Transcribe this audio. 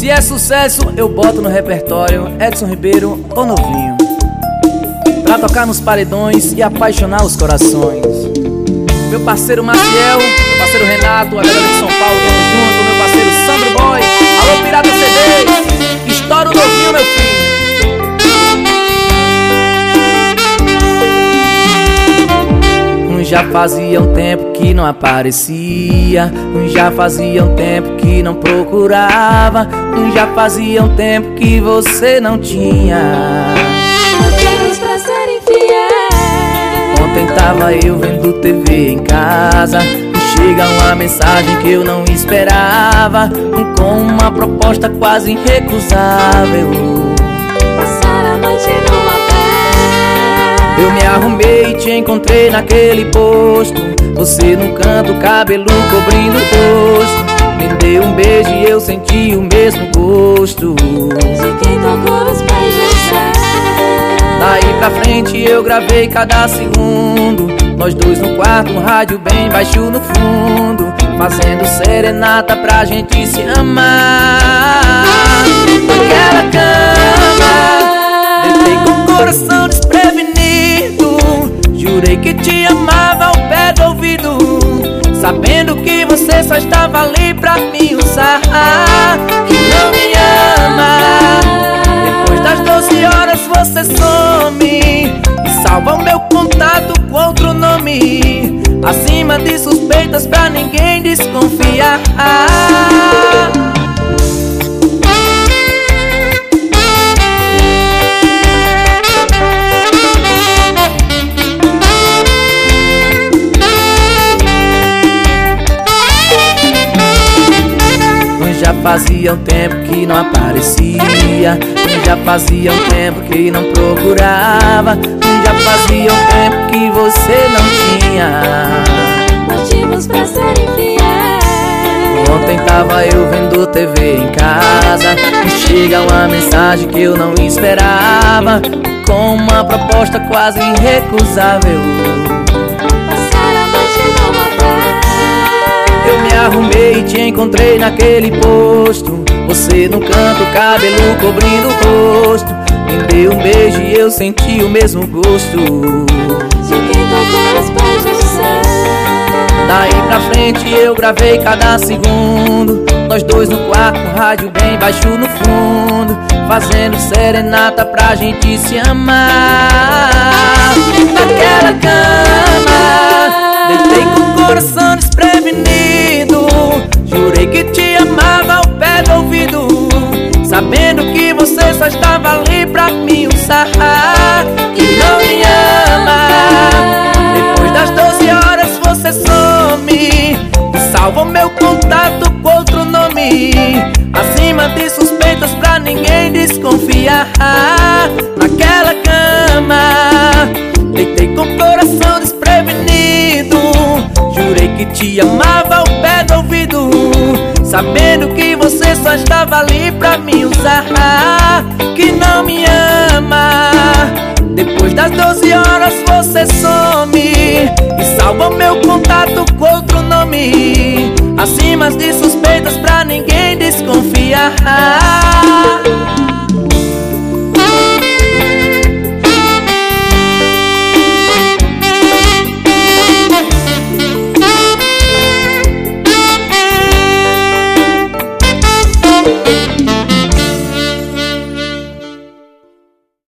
Se é sucesso, eu boto no repertório Edson Ribeiro ou Novinho. Pra tocar nos paredões e apaixonar os corações. Meu parceiro Maciel, meu parceiro Renato, a galera de São Paulo, já fazia um tempo que não aparecia. Já fazia um tempo que não procurava. Já fazia um tempo que você não tinha. Motivos pra ser infiel. Ontem tava eu vendo TV em casa. Chega uma mensagem que eu não esperava. Com uma proposta quase irrecusável. Eu me arrumei e te encontrei naquele posto. Você no canto, cabelo cobrindo o rosto. Me deu um beijo e eu senti o mesmo gosto. De quem tocou os céu Daí pra frente eu gravei cada segundo. Nós dois no quarto, um rádio bem baixo no fundo. Fazendo serenata pra gente se amar Jurei que te amava ao pé do ouvido Sabendo que você só estava ali pra me usar. Que não me ama. Depois das 12 horas você some E salva o meu contato com outro nome. Acima de suspeitas pra ninguém desconfiar fazia um tempo que não aparecia. Já fazia um tempo que não procurava. Já fazia um tempo que você não tinha. Motivos pra ser infiel. Ontem tava eu vendo TV em casa. E chega uma mensagem que eu não esperava. Com uma proposta quase irrecusável e te encontrei naquele posto. Você no canto, cabelo cobrindo o rosto. Me deu um beijo e eu senti o mesmo gosto. Tocou os pés do céu. Daí pra frente eu gravei cada segundo. Nós dois no quarto, rádio bem baixo no fundo. Fazendo serenata pra gente se amar. Naquela cama Deitei com o coração desprevenido só estava ali pra me usar. Que não me ama. Depois das 12 horas você some. E salva meu contato com outro nome. Acima de suspeitas pra ninguém desconfiar. Naquela cama Deitei com o coração desprevenido. Jurei que te amava ao pé do ouvido Sabendo que você só estava ali pra me usar Que não me ama. Depois das 12 horas você some E salva meu contato com outro nome. Acima de suspeitas pra ninguém desconfiar